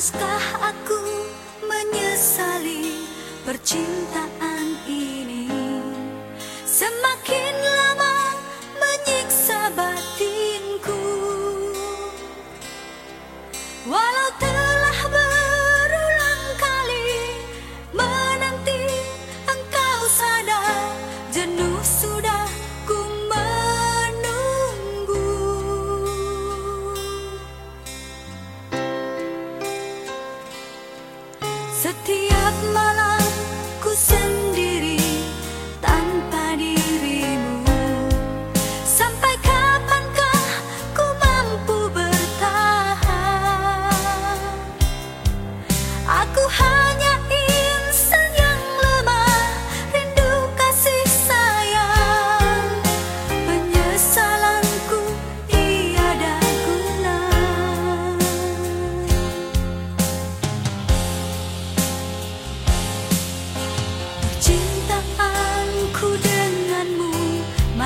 Haruskah aku menyesali percintaan ini? Semakin lama menyiksa batinku. Walau my life.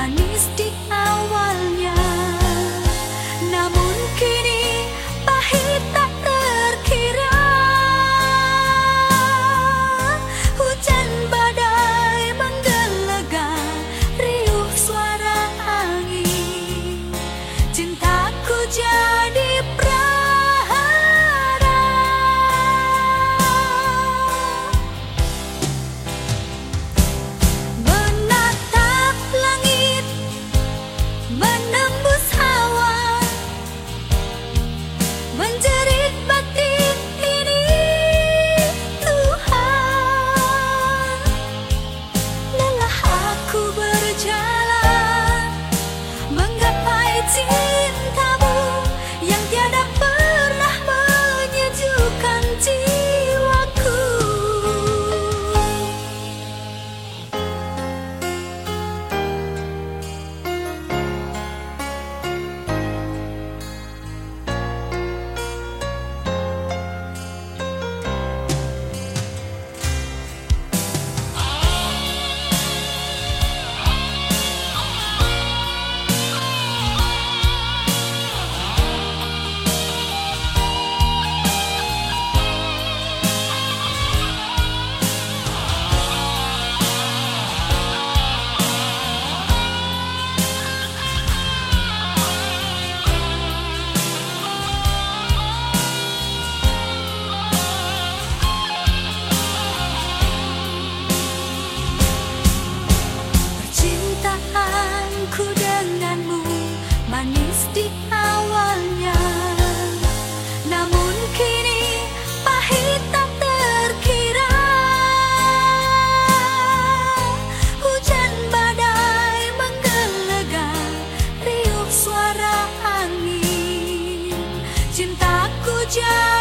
manis di you